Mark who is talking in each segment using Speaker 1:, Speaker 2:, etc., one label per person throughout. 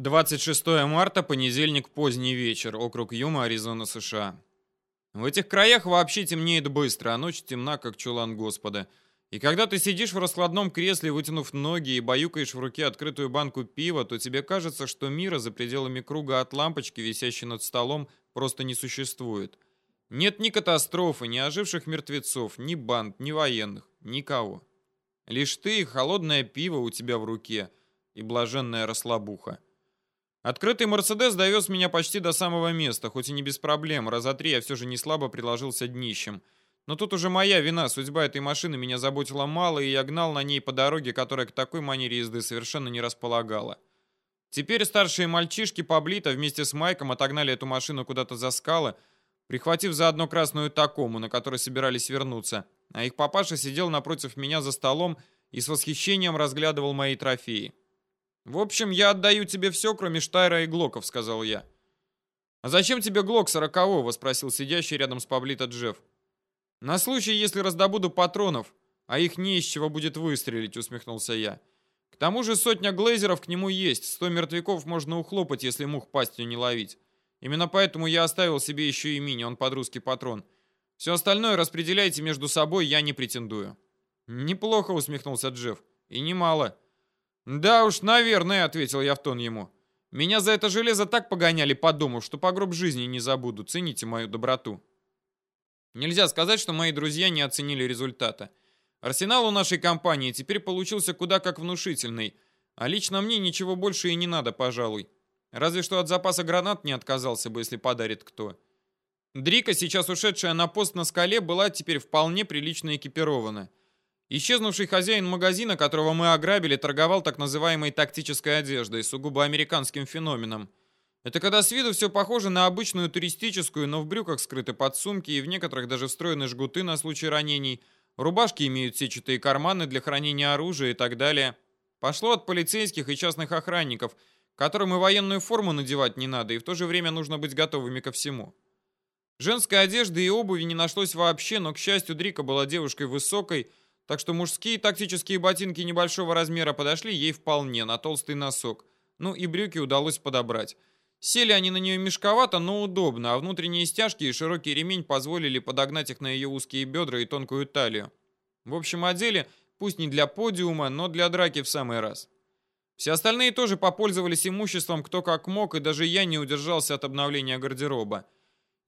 Speaker 1: 26 марта, понедельник, поздний вечер, округ Юма, Аризона, США. В этих краях вообще темнеет быстро, а ночь темна, как чулан Господа. И когда ты сидишь в раскладном кресле, вытянув ноги и баюкаешь в руке открытую банку пива, то тебе кажется, что мира за пределами круга от лампочки, висящей над столом, просто не существует. Нет ни катастрофы, ни оживших мертвецов, ни банд, ни военных, никого. Лишь ты и холодное пиво у тебя в руке, и блаженная расслабуха. Открытый «Мерседес» довез меня почти до самого места, хоть и не без проблем. Раза три я все же не слабо приложился днищем. Но тут уже моя вина, судьба этой машины меня заботила мало, и я гнал на ней по дороге, которая к такой манере езды совершенно не располагала. Теперь старшие мальчишки Паблита вместе с Майком отогнали эту машину куда-то за скалы, прихватив заодно красную такому, на которой собирались вернуться. А их папаша сидел напротив меня за столом и с восхищением разглядывал мои трофеи. «В общем, я отдаю тебе все, кроме Штайра и Глоков», — сказал я. «А зачем тебе Глок сорокового?» — спросил сидящий рядом с Паблито Джефф. «На случай, если раздобуду патронов, а их не из чего будет выстрелить», — усмехнулся я. «К тому же сотня глейзеров к нему есть, сто мертвяков можно ухлопать, если мух пастью не ловить. Именно поэтому я оставил себе еще и мини, он под русский патрон. Все остальное распределяйте между собой, я не претендую». «Неплохо», — усмехнулся Джефф. «И немало». «Да уж, наверное», — ответил я в тон ему. «Меня за это железо так погоняли по дому, что по гроб жизни не забуду. Цените мою доброту». Нельзя сказать, что мои друзья не оценили результата. Арсенал у нашей компании теперь получился куда как внушительный, а лично мне ничего больше и не надо, пожалуй. Разве что от запаса гранат не отказался бы, если подарит кто. Дрика, сейчас ушедшая на пост на скале, была теперь вполне прилично экипирована. Исчезнувший хозяин магазина, которого мы ограбили, торговал так называемой тактической одеждой, сугубо американским феноменом. Это когда с виду все похоже на обычную туристическую, но в брюках скрыты подсумки и в некоторых даже встроены жгуты на случай ранений, рубашки имеют сетчатые карманы для хранения оружия и так далее. Пошло от полицейских и частных охранников, которым и военную форму надевать не надо, и в то же время нужно быть готовыми ко всему. Женской одежды и обуви не нашлось вообще, но, к счастью, Дрика была девушкой высокой, так что мужские тактические ботинки небольшого размера подошли ей вполне на толстый носок. Ну и брюки удалось подобрать. Сели они на нее мешковато, но удобно, а внутренние стяжки и широкий ремень позволили подогнать их на ее узкие бедра и тонкую талию. В общем, одели, пусть не для подиума, но для драки в самый раз. Все остальные тоже попользовались имуществом кто как мог, и даже я не удержался от обновления гардероба.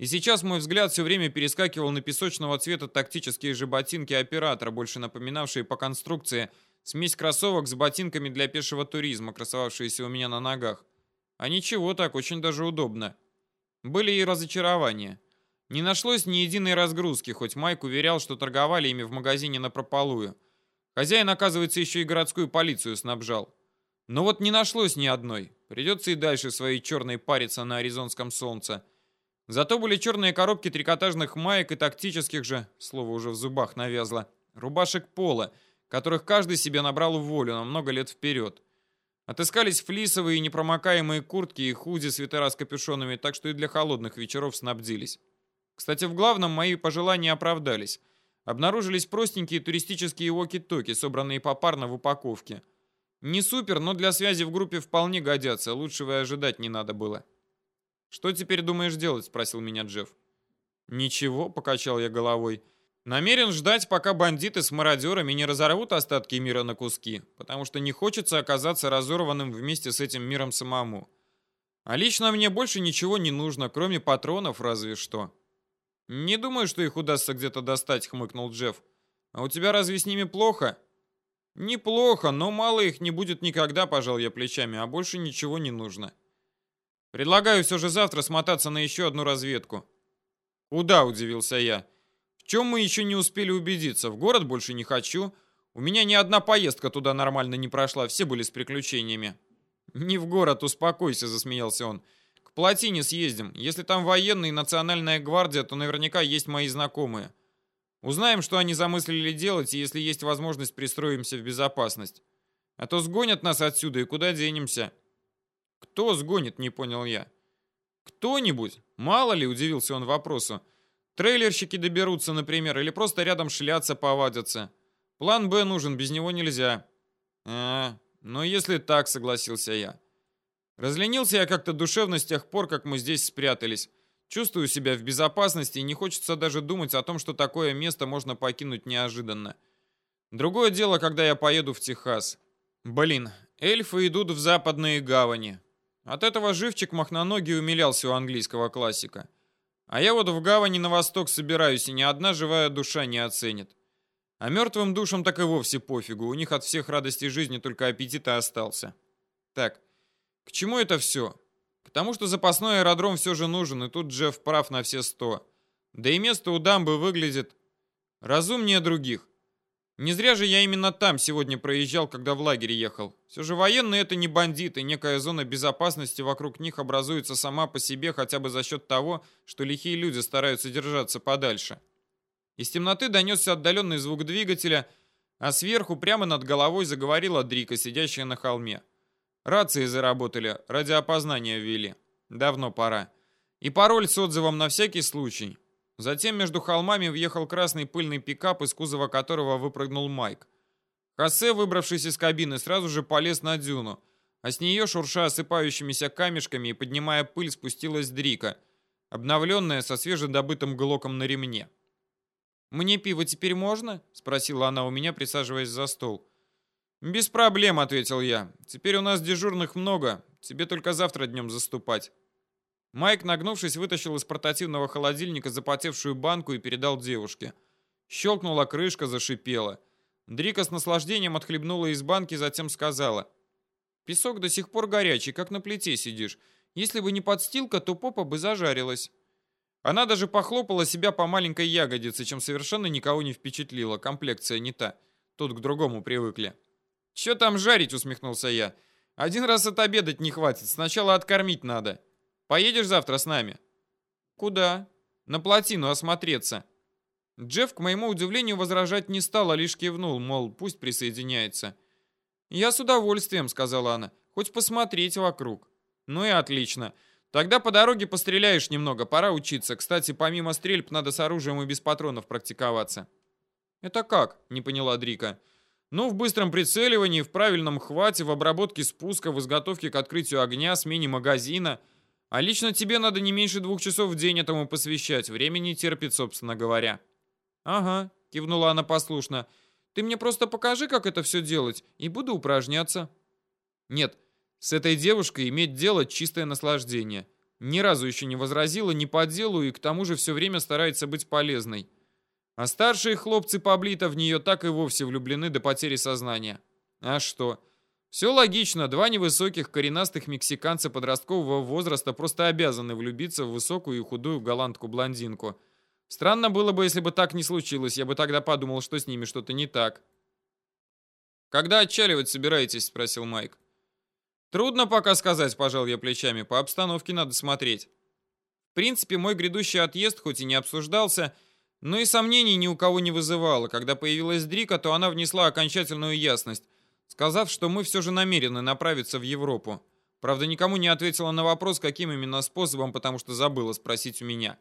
Speaker 1: И сейчас мой взгляд все время перескакивал на песочного цвета тактические же ботинки оператора, больше напоминавшие по конструкции смесь кроссовок с ботинками для пешего туризма, красовавшиеся у меня на ногах. А ничего так, очень даже удобно. Были и разочарования. Не нашлось ни единой разгрузки, хоть Майк уверял, что торговали ими в магазине на прополую. Хозяин, оказывается, еще и городскую полицию снабжал. Но вот не нашлось ни одной. Придется и дальше своей черной париться на аризонском солнце. Зато были черные коробки трикотажных маек и тактических же, слово уже в зубах навязло, рубашек пола, которых каждый себе набрал в волю на много лет вперед. Отыскались флисовые и непромокаемые куртки и худи, свитера с капюшонами, так что и для холодных вечеров снабдились. Кстати, в главном мои пожелания оправдались. Обнаружились простенькие туристические воки-токи, собранные попарно в упаковке. Не супер, но для связи в группе вполне годятся, лучшего и ожидать не надо было. «Что теперь думаешь делать?» — спросил меня Джефф. «Ничего», — покачал я головой. «Намерен ждать, пока бандиты с мародерами не разорвут остатки мира на куски, потому что не хочется оказаться разорванным вместе с этим миром самому. А лично мне больше ничего не нужно, кроме патронов разве что». «Не думаю, что их удастся где-то достать», — хмыкнул Джефф. «А у тебя разве с ними плохо?» «Неплохо, но мало их не будет никогда», — пожал я плечами, «а больше ничего не нужно». Предлагаю все же завтра смотаться на еще одну разведку. Куда, удивился я. В чем мы еще не успели убедиться? В город больше не хочу. У меня ни одна поездка туда нормально не прошла, все были с приключениями. Не в город, успокойся, засмеялся он. К плотине съездим. Если там военные и национальная гвардия, то наверняка есть мои знакомые. Узнаем, что они замыслили делать, и если есть возможность, пристроимся в безопасность. А то сгонят нас отсюда, и куда денемся? «Кто сгонит?» — не понял я. «Кто-нибудь? Мало ли?» — удивился он вопросу. «Трейлерщики доберутся, например, или просто рядом шляться повадятся. План «Б» нужен, без него нельзя». «А, ну если так», — согласился я. Разленился я как-то душевно с тех пор, как мы здесь спрятались. Чувствую себя в безопасности и не хочется даже думать о том, что такое место можно покинуть неожиданно. Другое дело, когда я поеду в Техас. Блин, эльфы идут в западные гавани. От этого живчик махноногий умилялся у английского классика. А я вот в гавани на восток собираюсь, и ни одна живая душа не оценит. А мертвым душам так и вовсе пофигу, у них от всех радостей жизни только аппетит остался. Так, к чему это все? К тому, что запасной аэродром все же нужен, и тут Джефф прав на все сто. Да и место у дамбы выглядит разумнее других. Не зря же я именно там сегодня проезжал, когда в лагерь ехал. Все же военные это не бандиты, некая зона безопасности вокруг них образуется сама по себе хотя бы за счет того, что лихие люди стараются держаться подальше. Из темноты донесся отдаленный звук двигателя, а сверху прямо над головой заговорила Дрика, сидящая на холме. Рации заработали, радиоопознание ввели. Давно пора. И пароль с отзывом на всякий случай. Затем между холмами въехал красный пыльный пикап, из кузова которого выпрыгнул Майк. Хосе, выбравшись из кабины, сразу же полез на дюну, а с нее, шурша осыпающимися камешками и поднимая пыль, спустилась Дрика, обновленная со свежедобытым глоком на ремне. «Мне пиво теперь можно?» — спросила она у меня, присаживаясь за стол. «Без проблем», — ответил я. «Теперь у нас дежурных много. Тебе только завтра днем заступать». Майк, нагнувшись, вытащил из портативного холодильника запотевшую банку и передал девушке. Щелкнула крышка, зашипела. Дрика с наслаждением отхлебнула из банки, затем сказала. «Песок до сих пор горячий, как на плите сидишь. Если бы не подстилка, то попа бы зажарилась». Она даже похлопала себя по маленькой ягодице, чем совершенно никого не впечатлила. Комплекция не та. Тут к другому привыкли. «Че там жарить?» — усмехнулся я. «Один раз отобедать не хватит. Сначала откормить надо. Поедешь завтра с нами?» «Куда?» «На плотину осмотреться». Джефф, к моему удивлению, возражать не стал, а лишь кивнул, мол, пусть присоединяется. «Я с удовольствием», — сказала она. «Хоть посмотреть вокруг». «Ну и отлично. Тогда по дороге постреляешь немного, пора учиться. Кстати, помимо стрельб, надо с оружием и без патронов практиковаться». «Это как?» — не поняла Дрика. «Ну, в быстром прицеливании, в правильном хвате, в обработке спуска, в изготовке к открытию огня, смене магазина. А лично тебе надо не меньше двух часов в день этому посвящать. Времени терпит, собственно говоря». «Ага», — кивнула она послушно. «Ты мне просто покажи, как это все делать, и буду упражняться». «Нет, с этой девушкой иметь дело чистое наслаждение. Ни разу еще не возразила ни по делу и к тому же все время старается быть полезной. А старшие хлопцы Паблита в нее так и вовсе влюблены до потери сознания. А что? Все логично, два невысоких коренастых мексиканца подросткового возраста просто обязаны влюбиться в высокую и худую голландку-блондинку. Странно было бы, если бы так не случилось, я бы тогда подумал, что с ними что-то не так. «Когда отчаливать собираетесь?» — спросил Майк. Трудно пока сказать, пожал я плечами, по обстановке надо смотреть. В принципе, мой грядущий отъезд хоть и не обсуждался, но и сомнений ни у кого не вызывало. Когда появилась Дрика, то она внесла окончательную ясность, сказав, что мы все же намерены направиться в Европу. Правда, никому не ответила на вопрос, каким именно способом, потому что забыла спросить у меня.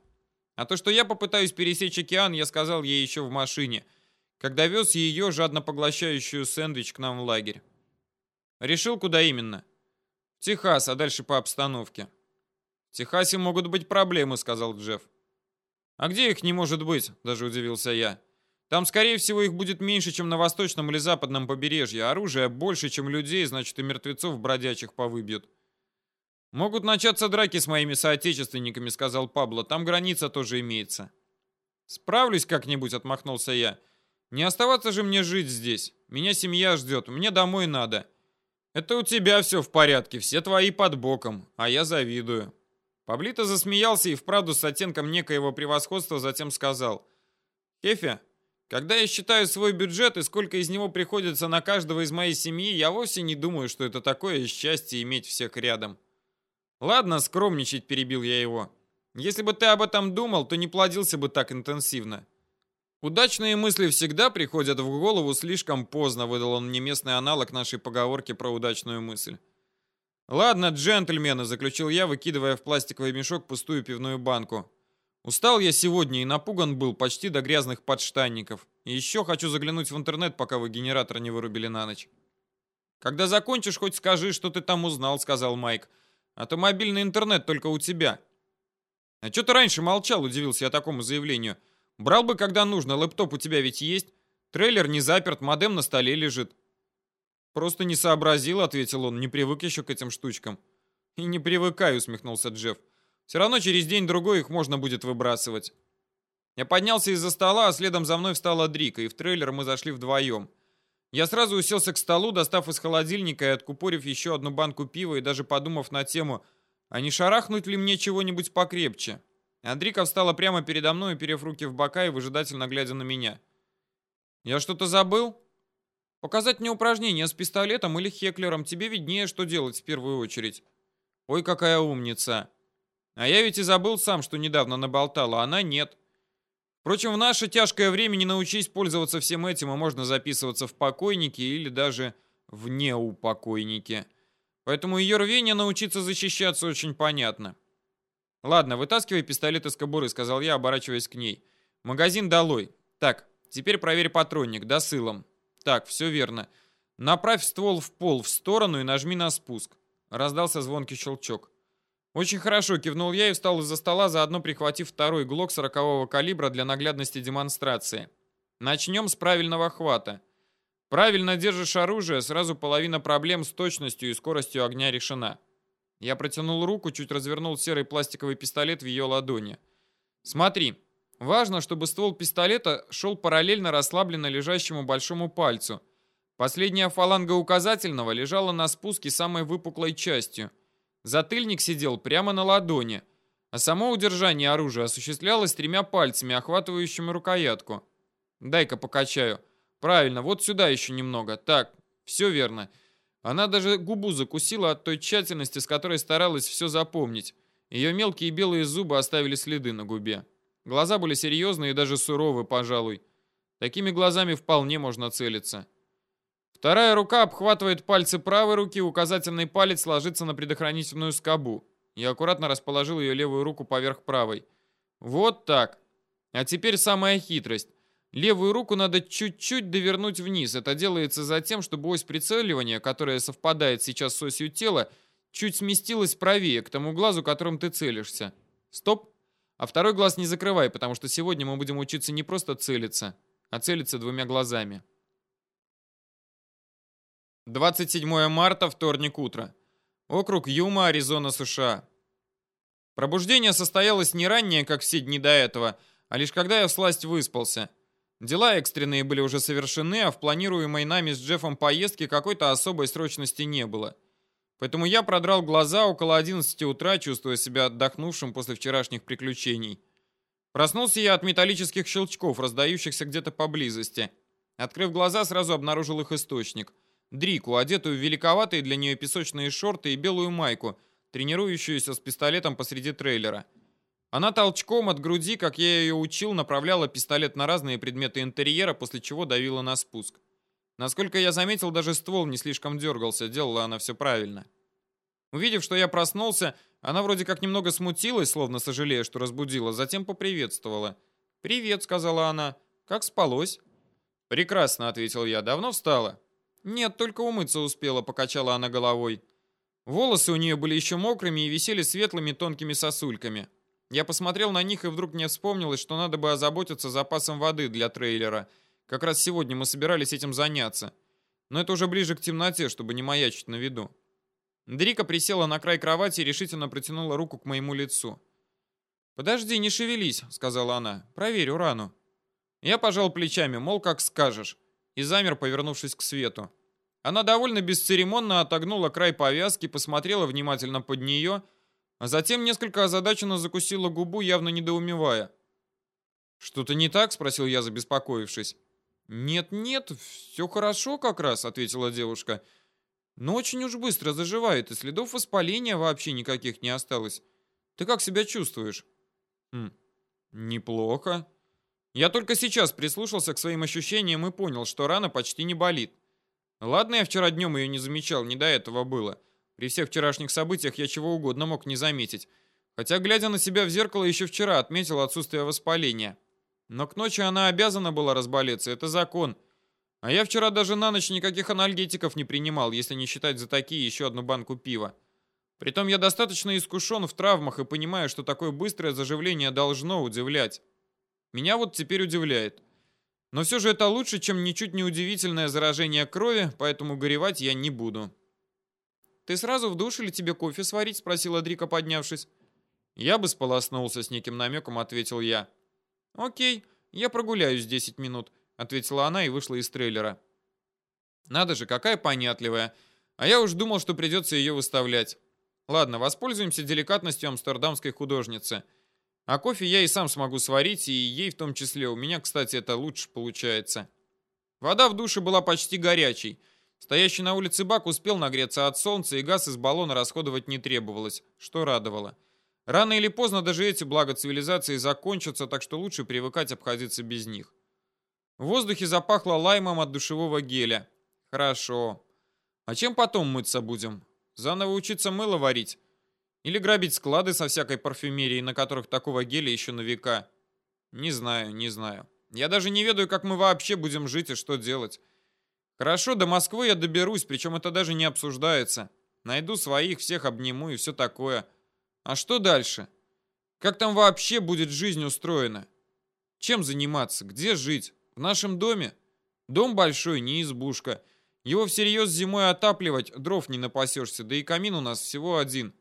Speaker 1: А то, что я попытаюсь пересечь океан, я сказал ей еще в машине, когда вез ее, жадно поглощающую сэндвич, к нам в лагерь. Решил, куда именно. Техас, а дальше по обстановке. В Техасе могут быть проблемы, сказал Джефф. А где их не может быть? Даже удивился я. Там, скорее всего, их будет меньше, чем на восточном или западном побережье. Оружия больше, чем людей, значит, и мертвецов бродячих повыбьют. Могут начаться драки с моими соотечественниками, сказал Пабло. Там граница тоже имеется. Справлюсь как-нибудь, отмахнулся я. Не оставаться же мне жить здесь. Меня семья ждет, мне домой надо. «Это у тебя все в порядке, все твои под боком, а я завидую». Паблито засмеялся и вправду с оттенком некоего превосходства затем сказал. «Хефе, когда я считаю свой бюджет и сколько из него приходится на каждого из моей семьи, я вовсе не думаю, что это такое счастье иметь всех рядом». «Ладно, скромничать», — перебил я его. «Если бы ты об этом думал, то не плодился бы так интенсивно. Удачные мысли всегда приходят в голову слишком поздно, выдал он мне местный аналог нашей поговорки про удачную мысль. Ладно, джентльмены, заключил я, выкидывая в пластиковый мешок пустую пивную банку. Устал я сегодня и напуган был почти до грязных подштанников. И еще хочу заглянуть в интернет, пока вы генератор не вырубили на ночь. Когда закончишь, хоть скажи, что ты там узнал, сказал Майк. А то мобильный интернет только у тебя. А что ты раньше молчал, удивился я такому заявлению. Брал бы, когда нужно, лэптоп у тебя ведь есть. Трейлер не заперт, модем на столе лежит. Просто не сообразил, ответил он, не привык еще к этим штучкам. И не привыкаю, усмехнулся Джефф. Все равно через день-другой их можно будет выбрасывать. Я поднялся из-за стола, а следом за мной встала Дрика, и в трейлер мы зашли вдвоем. Я сразу уселся к столу, достав из холодильника и откупорив еще одну банку пива и даже подумав на тему, а не шарахнуть ли мне чего-нибудь покрепче. Андрика встала прямо передо мной, перев руки в бока и выжидательно глядя на меня. «Я что-то забыл?» «Показать мне упражнение с пистолетом или хеклером, тебе виднее, что делать в первую очередь». «Ой, какая умница!» «А я ведь и забыл сам, что недавно наболтала, а она нет». Впрочем, в наше тяжкое время не научись пользоваться всем этим, и можно записываться в покойники или даже в неупокойники. Поэтому ее рвение научиться защищаться очень понятно. «Ладно, вытаскивай пистолет из кобуры», — сказал я, оборачиваясь к ней. «Магазин долой. Так, теперь проверь патронник, досылом. Так, все верно. Направь ствол в пол в сторону и нажми на спуск». Раздался звонкий щелчок. «Очень хорошо», — кивнул я и встал из-за стола, заодно прихватив второй глок сорокового калибра для наглядности демонстрации. Начнем с правильного хвата. Правильно держишь оружие, сразу половина проблем с точностью и скоростью огня решена. Я протянул руку, чуть развернул серый пластиковый пистолет в ее ладони. Смотри, важно, чтобы ствол пистолета шел параллельно расслабленно лежащему большому пальцу. Последняя фаланга указательного лежала на спуске самой выпуклой частью — Затыльник сидел прямо на ладони, а само удержание оружия осуществлялось тремя пальцами, охватывающими рукоятку. Дай-ка покачаю. Правильно, вот сюда еще немного. Так, все верно. Она даже губу закусила от той тщательности, с которой старалась все запомнить. Ее мелкие белые зубы оставили следы на губе. Глаза были серьезные и даже суровы, пожалуй. Такими глазами вполне можно целиться. Вторая рука обхватывает пальцы правой руки, указательный палец ложится на предохранительную скобу. Я аккуратно расположил ее левую руку поверх правой. Вот так. А теперь самая хитрость. Левую руку надо чуть-чуть довернуть вниз. Это делается за тем, чтобы ось прицеливания, которая совпадает сейчас с осью тела, чуть сместилась правее, к тому глазу, которым ты целишься. Стоп. А второй глаз не закрывай, потому что сегодня мы будем учиться не просто целиться, а целиться двумя глазами. 27 марта, вторник утро. Округ Юма, Аризона, США. Пробуждение состоялось не раннее, как все дни до этого, а лишь когда я всласть выспался. Дела экстренные были уже совершены, а в планируемой нами с Джеффом поездке какой-то особой срочности не было. Поэтому я продрал глаза около 11 утра, чувствуя себя отдохнувшим после вчерашних приключений. Проснулся я от металлических щелчков, раздающихся где-то поблизости. Открыв глаза, сразу обнаружил их источник – Дрику, одетую в великоватые для нее песочные шорты и белую майку, тренирующуюся с пистолетом посреди трейлера. Она толчком от груди, как я ее учил, направляла пистолет на разные предметы интерьера, после чего давила на спуск. Насколько я заметил, даже ствол не слишком дергался, делала она все правильно. Увидев, что я проснулся, она вроде как немного смутилась, словно сожалея, что разбудила, затем поприветствовала. «Привет», — сказала она. «Как спалось?» «Прекрасно», — ответил я. «Давно встала?» «Нет, только умыться успела», — покачала она головой. Волосы у нее были еще мокрыми и висели светлыми тонкими сосульками. Я посмотрел на них и вдруг мне вспомнилось, что надо бы озаботиться запасом воды для трейлера. Как раз сегодня мы собирались этим заняться. Но это уже ближе к темноте, чтобы не маячить на виду. Дрика присела на край кровати и решительно протянула руку к моему лицу. «Подожди, не шевелись», — сказала она. «Проверь рану». Я пожал плечами, мол, как скажешь и замер, повернувшись к свету. Она довольно бесцеремонно отогнула край повязки, посмотрела внимательно под нее, а затем несколько озадаченно закусила губу, явно недоумевая. «Что-то не так?» — спросил я, забеспокоившись. «Нет-нет, все хорошо как раз», — ответила девушка. «Но очень уж быстро заживает, и следов воспаления вообще никаких не осталось. Ты как себя чувствуешь?» «Хм, неплохо», я только сейчас прислушался к своим ощущениям и понял, что рана почти не болит. Ладно, я вчера днем ее не замечал, не до этого было. При всех вчерашних событиях я чего угодно мог не заметить. Хотя, глядя на себя в зеркало, еще вчера отметил отсутствие воспаления. Но к ночи она обязана была разболеться, это закон. А я вчера даже на ночь никаких анальгетиков не принимал, если не считать за такие еще одну банку пива. Притом я достаточно искушен в травмах и понимаю, что такое быстрое заживление должно удивлять. Меня вот теперь удивляет. Но все же это лучше, чем ничуть не удивительное заражение крови, поэтому горевать я не буду. «Ты сразу в душ или тебе кофе сварить?» — спросила Дрика, поднявшись. «Я бы сполоснулся с неким намеком», — ответил я. «Окей, я прогуляюсь 10 минут», — ответила она и вышла из трейлера. «Надо же, какая понятливая. А я уж думал, что придется ее выставлять. Ладно, воспользуемся деликатностью амстердамской художницы». А кофе я и сам смогу сварить, и ей в том числе. У меня, кстати, это лучше получается. Вода в душе была почти горячей. Стоящий на улице бак успел нагреться от солнца, и газ из баллона расходовать не требовалось, что радовало. Рано или поздно даже эти блага цивилизации закончатся, так что лучше привыкать обходиться без них. В воздухе запахло лаймом от душевого геля. Хорошо. А чем потом мыться будем? Заново учиться мыло варить? Или грабить склады со всякой парфюмерией, на которых такого геля еще на века? Не знаю, не знаю. Я даже не ведаю, как мы вообще будем жить и что делать. Хорошо, до Москвы я доберусь, причем это даже не обсуждается. Найду своих, всех обниму и все такое. А что дальше? Как там вообще будет жизнь устроена? Чем заниматься? Где жить? В нашем доме? Дом большой, не избушка. Его всерьез зимой отапливать, дров не напасешься, да и камин у нас всего один.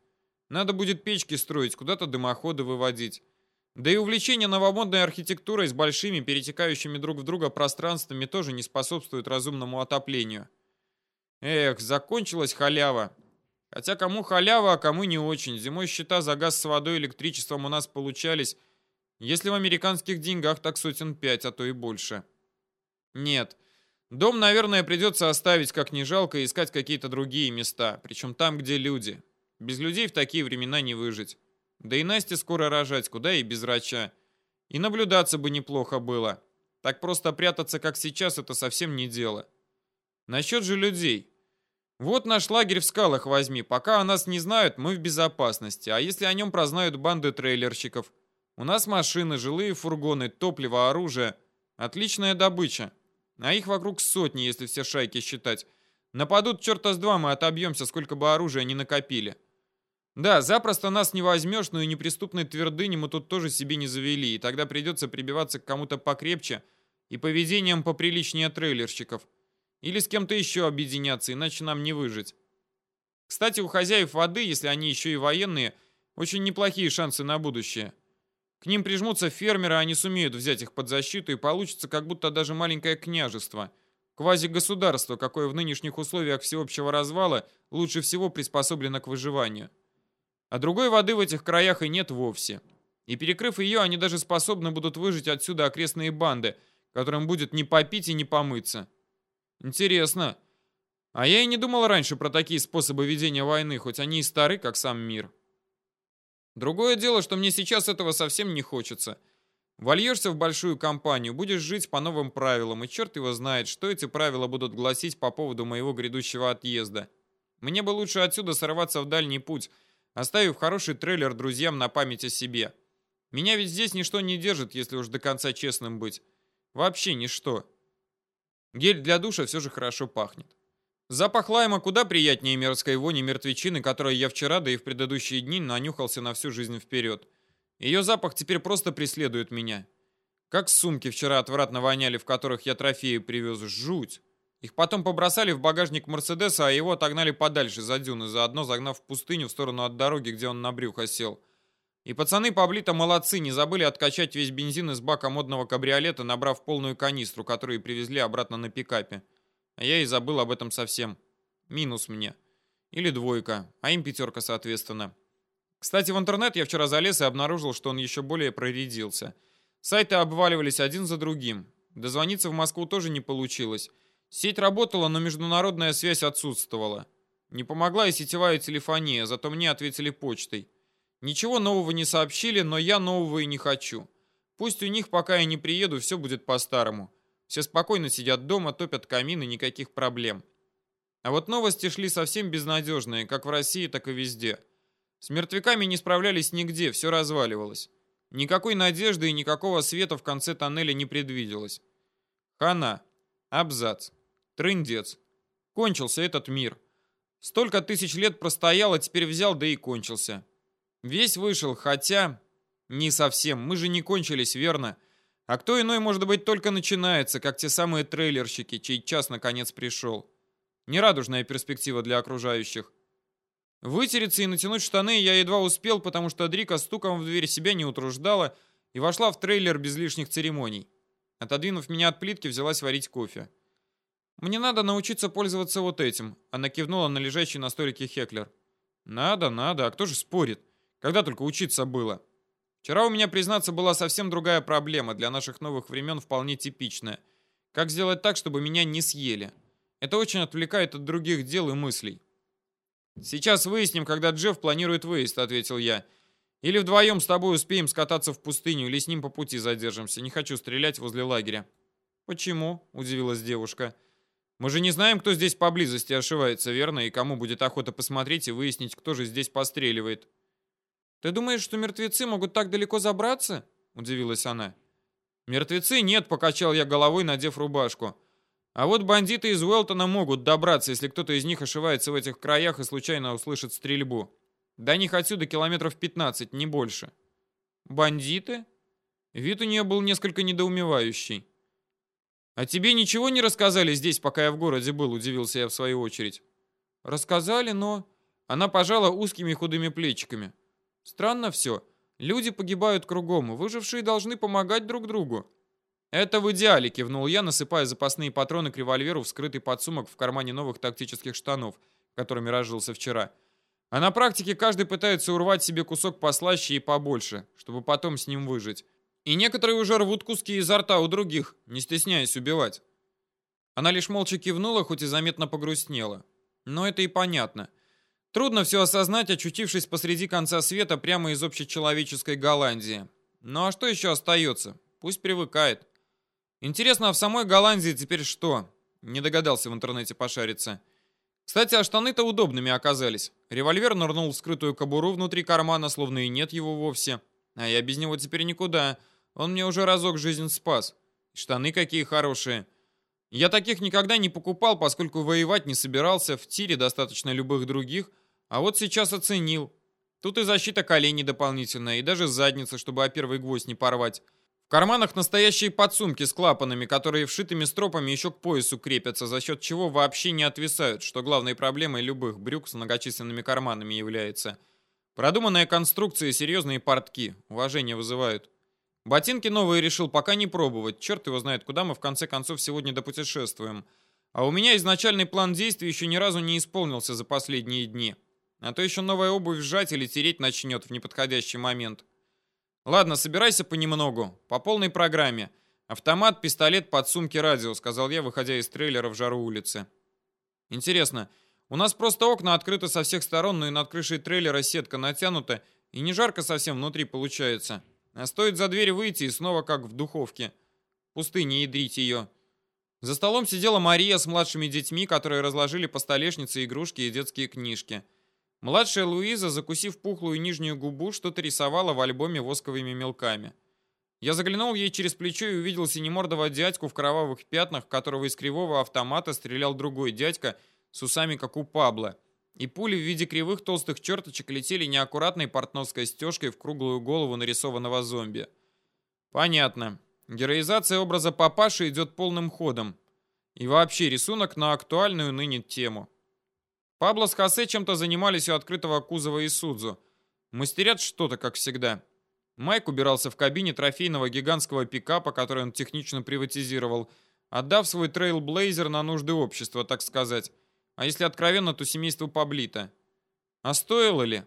Speaker 1: Надо будет печки строить, куда-то дымоходы выводить. Да и увлечение новомодной архитектурой с большими, перетекающими друг в друга пространствами тоже не способствует разумному отоплению. Эх, закончилась халява. Хотя кому халява, а кому не очень. Зимой счета за газ с водой и электричеством у нас получались, если в американских деньгах так сотен пять, а то и больше. Нет, дом, наверное, придется оставить как не жалко и искать какие-то другие места, причем там, где люди. Без людей в такие времена не выжить. Да и Насте скоро рожать, куда и без врача. И наблюдаться бы неплохо было. Так просто прятаться, как сейчас, это совсем не дело. Насчет же людей. Вот наш лагерь в скалах возьми. Пока о нас не знают, мы в безопасности. А если о нем прознают банды трейлерщиков? У нас машины, жилые фургоны, топливо, оружие. Отличная добыча. А их вокруг сотни, если все шайки считать. Нападут черта с два, мы отобьемся, сколько бы оружия не накопили. Да, запросто нас не возьмешь, но и неприступной твердыни мы тут тоже себе не завели, и тогда придется прибиваться к кому-то покрепче и поведением поприличнее трейлерщиков. Или с кем-то еще объединяться, иначе нам не выжить. Кстати, у хозяев воды, если они еще и военные, очень неплохие шансы на будущее. К ним прижмутся фермеры, они сумеют взять их под защиту, и получится как будто даже маленькое княжество. Квази-государство, какое в нынешних условиях всеобщего развала лучше всего приспособлено к выживанию. А другой воды в этих краях и нет вовсе. И перекрыв ее, они даже способны будут выжить отсюда окрестные банды, которым будет не попить и не помыться. Интересно. А я и не думал раньше про такие способы ведения войны, хоть они и стары, как сам мир. Другое дело, что мне сейчас этого совсем не хочется. Вольешься в большую компанию, будешь жить по новым правилам, и черт его знает, что эти правила будут гласить по поводу моего грядущего отъезда. Мне бы лучше отсюда сорваться в дальний путь, оставив хороший трейлер друзьям на память о себе. Меня ведь здесь ничто не держит, если уж до конца честным быть. Вообще ничто. Гель для душа все же хорошо пахнет. Запах лайма куда приятнее мерзкой вони мертвечины, которой я вчера, да и в предыдущие дни нанюхался на всю жизнь вперед. Ее запах теперь просто преследует меня. Как сумки вчера отвратно воняли, в которых я трофеи привез. Жуть. Их потом побросали в багажник Мерседеса, а его отогнали подальше за дюны, заодно загнав в пустыню в сторону от дороги, где он на брюхо сел. И пацаны Паблита молодцы, не забыли откачать весь бензин из бака модного кабриолета, набрав полную канистру, которую привезли обратно на пикапе. А я и забыл об этом совсем. Минус мне. Или двойка, а им пятерка, соответственно. Кстати, в интернет я вчера залез и обнаружил, что он еще более проредился. Сайты обваливались один за другим. Дозвониться в Москву тоже не получилось. Сеть работала, но международная связь отсутствовала. Не помогла и сетевая телефония, зато мне ответили почтой. Ничего нового не сообщили, но я нового и не хочу. Пусть у них, пока я не приеду, все будет по-старому. Все спокойно сидят дома, топят камины, никаких проблем. А вот новости шли совсем безнадежные, как в России, так и везде. С мертвяками не справлялись нигде, все разваливалось. Никакой надежды и никакого света в конце тоннеля не предвиделось. Хана. Абзац. Трындец. Кончился этот мир. Столько тысяч лет простоял, а теперь взял, да и кончился. Весь вышел, хотя... Не совсем, мы же не кончились, верно? А кто иной, может быть, только начинается, как те самые трейлерщики, чей час наконец пришел. Нерадужная перспектива для окружающих. Вытереться и натянуть штаны я едва успел, потому что Дрика стуком в дверь себя не утруждала и вошла в трейлер без лишних церемоний. Отодвинув меня от плитки, взялась варить кофе. «Мне надо научиться пользоваться вот этим», — она кивнула на лежащий на столике Хеклер. «Надо, надо, а кто же спорит? Когда только учиться было?» Вчера у меня, признаться, была совсем другая проблема, для наших новых времен вполне типичная. Как сделать так, чтобы меня не съели? Это очень отвлекает от других дел и мыслей. «Сейчас выясним, когда Джефф планирует выезд», — ответил я. «Или вдвоем с тобой успеем скататься в пустыню, или с ним по пути задержимся. Не хочу стрелять возле лагеря». «Почему?» — удивилась девушка. «Почему?» Мы же не знаем, кто здесь поблизости ошивается, верно? И кому будет охота посмотреть и выяснить, кто же здесь постреливает. Ты думаешь, что мертвецы могут так далеко забраться? Удивилась она. Мертвецы нет, покачал я головой, надев рубашку. А вот бандиты из Уэлтона могут добраться, если кто-то из них ошивается в этих краях и случайно услышит стрельбу. До них отсюда километров 15, не больше. Бандиты? Вид у нее был несколько недоумевающий. «А тебе ничего не рассказали здесь, пока я в городе был?» – удивился я в свою очередь. «Рассказали, но...» Она пожала узкими худыми плечиками. «Странно все. Люди погибают кругом, выжившие должны помогать друг другу». «Это в идеале», — кивнул я, насыпая запасные патроны к револьверу в скрытый подсумок в кармане новых тактических штанов, которыми разжился вчера. А на практике каждый пытается урвать себе кусок послаще и побольше, чтобы потом с ним выжить. И некоторые уже рвут куски изо рта у других, не стесняясь убивать. Она лишь молча кивнула, хоть и заметно погрустнела. Но это и понятно. Трудно все осознать, очутившись посреди конца света прямо из общечеловеческой Голландии. Ну а что еще остается? Пусть привыкает. Интересно, а в самой Голландии теперь что? Не догадался в интернете пошариться. Кстати, а штаны-то удобными оказались. Револьвер нырнул в скрытую кобуру внутри кармана, словно и нет его вовсе. А я без него теперь никуда. Он мне уже разок жизнь спас. Штаны какие хорошие. Я таких никогда не покупал, поскольку воевать не собирался, в тире достаточно любых других, а вот сейчас оценил. Тут и защита коленей дополнительная, и даже задница, чтобы о первый гвоздь не порвать. В карманах настоящие подсумки с клапанами, которые вшитыми стропами еще к поясу крепятся, за счет чего вообще не отвисают, что главной проблемой любых брюк с многочисленными карманами является. Продуманная конструкция и серьезные портки. Уважение вызывают. Ботинки новые решил пока не пробовать. Черт его знает, куда мы в конце концов сегодня допутешествуем. А у меня изначальный план действий еще ни разу не исполнился за последние дни. А то еще новая обувь сжать или тереть начнет в неподходящий момент. Ладно, собирайся понемногу. По полной программе. Автомат, пистолет, подсумки, радио, сказал я, выходя из трейлера в жару улицы. Интересно, у нас просто окна открыты со всех сторон, но и над крышей трейлера сетка натянута, и не жарко совсем внутри получается. А стоит за дверь выйти и снова как в духовке. Пустыне ядрить ее. За столом сидела Мария с младшими детьми, которые разложили по столешнице игрушки и детские книжки. Младшая Луиза, закусив пухлую нижнюю губу, что-то рисовала в альбоме восковыми мелками. Я заглянул ей через плечо и увидел синемордого дядьку в кровавых пятнах, которого из кривого автомата стрелял другой дядька с усами, как у Пабло и пули в виде кривых толстых черточек летели неаккуратной портновской стежкой в круглую голову нарисованного зомби. Понятно. Героизация образа папаши идет полным ходом. И вообще рисунок на актуальную ныне тему. Пабло с Хосе чем-то занимались у открытого кузова Исудзу. Мастерят что-то, как всегда. Майк убирался в кабине трофейного гигантского пикапа, который он технично приватизировал, отдав свой трейлблейзер на нужды общества, так сказать. А если откровенно, то семейство Паблита. А стоило ли?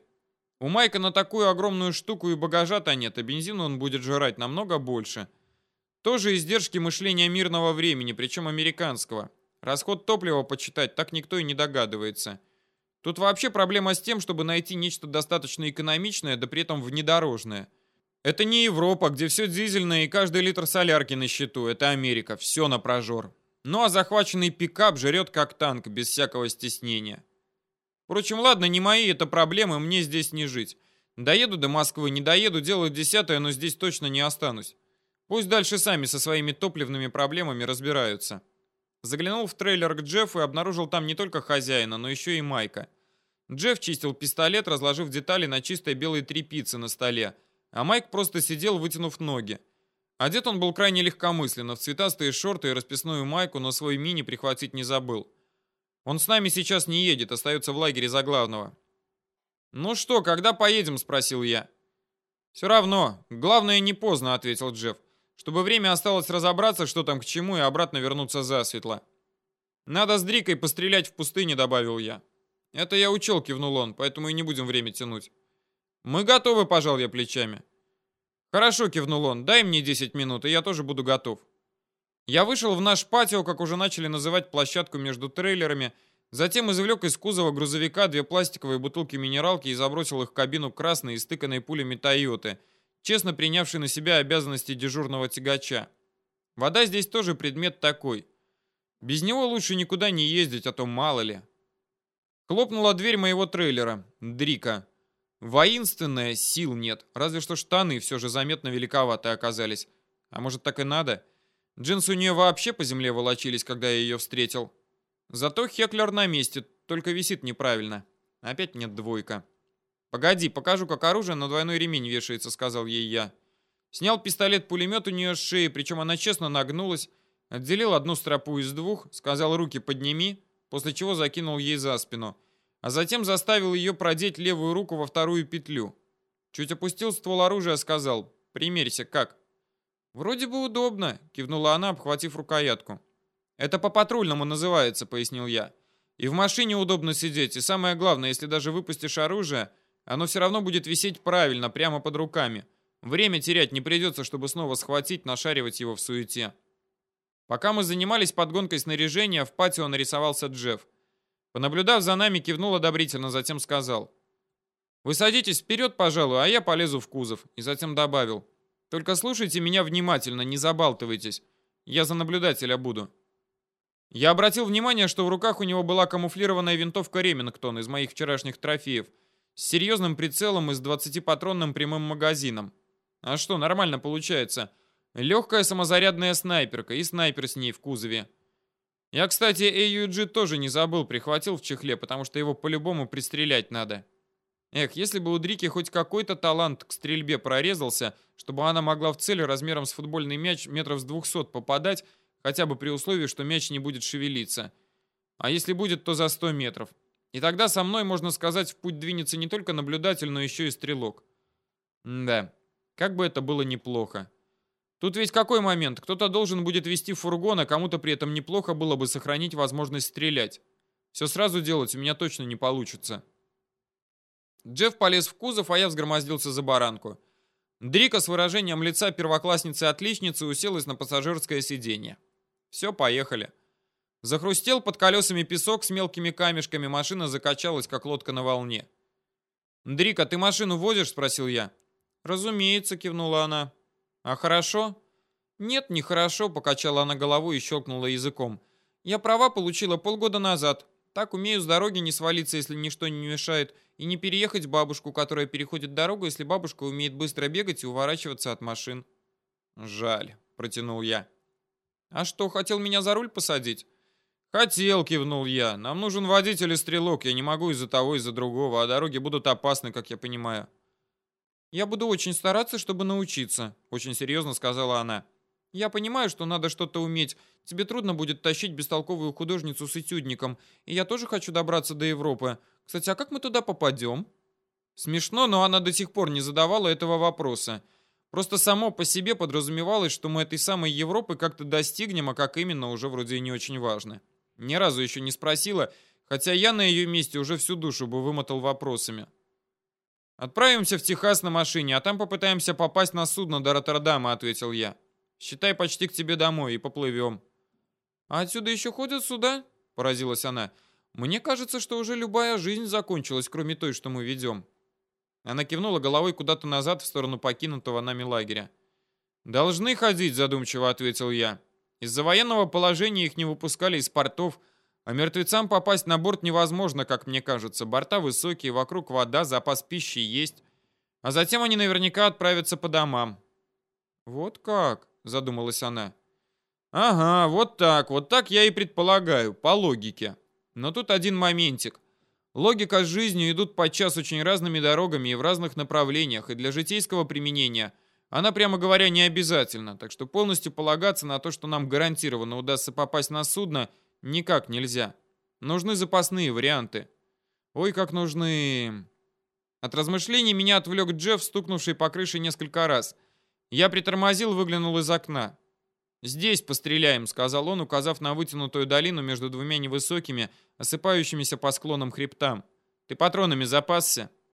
Speaker 1: У Майка на такую огромную штуку и багажа-то нет, а бензина он будет жрать намного больше. Тоже издержки мышления мирного времени, причем американского. Расход топлива почитать так никто и не догадывается. Тут вообще проблема с тем, чтобы найти нечто достаточно экономичное, да при этом внедорожное. Это не Европа, где все дизельное и каждый литр солярки на счету. Это Америка, все на прожор. Ну а захваченный пикап жрет как танк, без всякого стеснения. Впрочем, ладно, не мои это проблемы, мне здесь не жить. Доеду до Москвы, не доеду, делаю десятое, но здесь точно не останусь. Пусть дальше сами со своими топливными проблемами разбираются. Заглянул в трейлер к Джеффу и обнаружил там не только хозяина, но еще и Майка. Джефф чистил пистолет, разложив детали на чистой белой тряпице на столе, а Майк просто сидел, вытянув ноги. Одет он был крайне легкомысленно, в цветастые шорты и расписную майку, но свой мини прихватить не забыл. Он с нами сейчас не едет, остается в лагере за главного. «Ну что, когда поедем?» – спросил я. «Все равно. Главное, не поздно», – ответил Джефф. «Чтобы время осталось разобраться, что там к чему, и обратно вернуться засветло». «Надо с Дрикой пострелять в пустыне», – добавил я. «Это я учел», – кивнул он, – «поэтому и не будем время тянуть». «Мы готовы», – пожал я плечами. «Хорошо», — кивнул он, — «дай мне 10 минут, и я тоже буду готов». Я вышел в наш патио, как уже начали называть площадку между трейлерами, затем извлек из кузова грузовика две пластиковые бутылки минералки и забросил их в кабину красной, истыканной пулями Тойоты, честно принявшей на себя обязанности дежурного тягача. Вода здесь тоже предмет такой. Без него лучше никуда не ездить, а то мало ли. Хлопнула дверь моего трейлера. Дрика. Воинственная, сил нет. Разве что штаны все же заметно великоваты оказались. А может так и надо? Джинсы у нее вообще по земле волочились, когда я ее встретил. Зато Хеклер на месте, только висит неправильно. Опять нет двойка. «Погоди, покажу, как оружие на двойной ремень вешается», — сказал ей я. Снял пистолет-пулемет у нее с шеи, причем она честно нагнулась, отделил одну стропу из двух, сказал «руки подними», после чего закинул ей за спину — а затем заставил ее продеть левую руку во вторую петлю. Чуть опустил ствол оружия, сказал «Примерься, как?» «Вроде бы удобно», — кивнула она, обхватив рукоятку. «Это по-патрульному называется», — пояснил я. «И в машине удобно сидеть, и самое главное, если даже выпустишь оружие, оно все равно будет висеть правильно, прямо под руками. Время терять не придется, чтобы снова схватить, нашаривать его в суете». Пока мы занимались подгонкой снаряжения, в патио нарисовался Джефф. Понаблюдав за нами, кивнул одобрительно, затем сказал. «Вы садитесь вперед, пожалуй, а я полезу в кузов». И затем добавил. «Только слушайте меня внимательно, не забалтывайтесь. Я за наблюдателя буду». Я обратил внимание, что в руках у него была камуфлированная винтовка Ремингтон из моих вчерашних трофеев с серьезным прицелом и с 20-патронным прямым магазином. А что, нормально получается. Легкая самозарядная снайперка и снайпер с ней в кузове. Я, кстати, AUG тоже не забыл, прихватил в чехле, потому что его по-любому пристрелять надо. Эх, если бы у Дрики хоть какой-то талант к стрельбе прорезался, чтобы она могла в цель размером с футбольный мяч метров с 200 попадать, хотя бы при условии, что мяч не будет шевелиться. А если будет, то за 100 метров. И тогда со мной, можно сказать, в путь двинется не только наблюдатель, но еще и стрелок. М да, как бы это было неплохо. Тут ведь какой момент? Кто-то должен будет вести фургон, а кому-то при этом неплохо было бы сохранить возможность стрелять. Все сразу делать у меня точно не получится. Джефф полез в кузов, а я взгромоздился за баранку. Дрика с выражением лица первоклассницы-отличницы уселась на пассажирское сиденье. Все, поехали. Захрустел под колесами песок с мелкими камешками, машина закачалась, как лодка на волне. «Дрика, ты машину возишь?» — спросил я. «Разумеется», — кивнула она. «А хорошо?» «Нет, не хорошо», — покачала она головой и щелкнула языком. «Я права получила полгода назад. Так умею с дороги не свалиться, если ничто не мешает, и не переехать бабушку, которая переходит дорогу, если бабушка умеет быстро бегать и уворачиваться от машин». «Жаль», — протянул я. «А что, хотел меня за руль посадить?» «Хотел», — кивнул я. «Нам нужен водитель и стрелок. Я не могу из-за того, из-за другого, а дороги будут опасны, как я понимаю». «Я буду очень стараться, чтобы научиться», — очень серьезно сказала она. «Я понимаю, что надо что-то уметь. Тебе трудно будет тащить бестолковую художницу с этюдником. И я тоже хочу добраться до Европы. Кстати, а как мы туда попадем?» Смешно, но она до сих пор не задавала этого вопроса. Просто само по себе подразумевалось, что мы этой самой Европы как-то достигнем, а как именно, уже вроде и не очень важно. Ни разу еще не спросила, хотя я на ее месте уже всю душу бы вымотал вопросами. «Отправимся в Техас на машине, а там попытаемся попасть на судно до Роттердама», — ответил я. «Считай почти к тебе домой и поплывем». «А отсюда еще ходят суда?» — поразилась она. «Мне кажется, что уже любая жизнь закончилась, кроме той, что мы ведем». Она кивнула головой куда-то назад в сторону покинутого нами лагеря. «Должны ходить», — задумчиво ответил я. «Из-за военного положения их не выпускали из портов, — а мертвецам попасть на борт невозможно, как мне кажется. Борта высокие, вокруг вода, запас пищи есть. А затем они наверняка отправятся по домам. Вот как, задумалась она. Ага, вот так, вот так я и предполагаю, по логике. Но тут один моментик. Логика с жизнью идут подчас очень разными дорогами и в разных направлениях, и для житейского применения она, прямо говоря, не обязательна, так что полностью полагаться на то, что нам гарантированно удастся попасть на судно, никак нельзя. Нужны запасные варианты. Ой, как нужны... От размышлений меня отвлек Джефф, стукнувший по крыше несколько раз. Я притормозил, выглянул из окна. «Здесь постреляем», — сказал он, указав на вытянутую долину между двумя невысокими, осыпающимися по склонам хребтам. «Ты патронами запасся?»